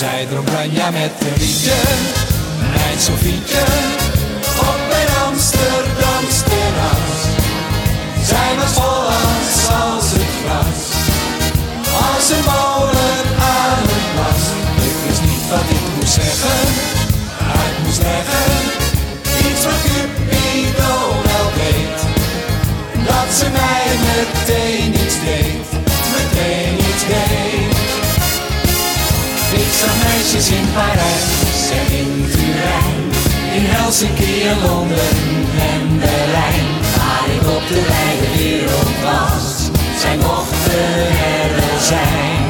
Tanja met een liedje, mijn Sofietje, op een Amsterdams terras. Zij was Hollands als het gras, als een molen aan het glas. Ik wist niet wat ik moest zeggen, uit moest leggen, Parijs en in Turijn, in Helsinki en Londen en Berlijn. Waar ik op de wijde wereld was, zij mochten er zijn.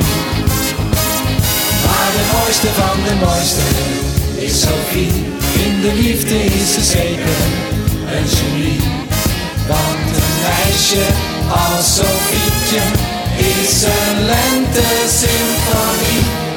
Maar de mooiste van de mooiste is Sophie, in de liefde is ze zeker een genie. Want een meisje als Sofietje is een lente-symfonie.